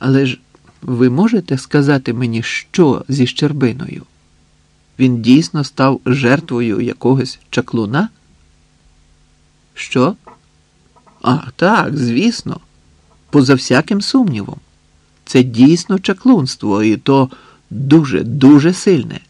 Але ж ви можете сказати мені, що зі Щербиною? Він дійсно став жертвою якогось чаклуна? Що? А, так, звісно, поза всяким сумнівом. Це дійсно чаклунство, і то дуже, дуже сильне.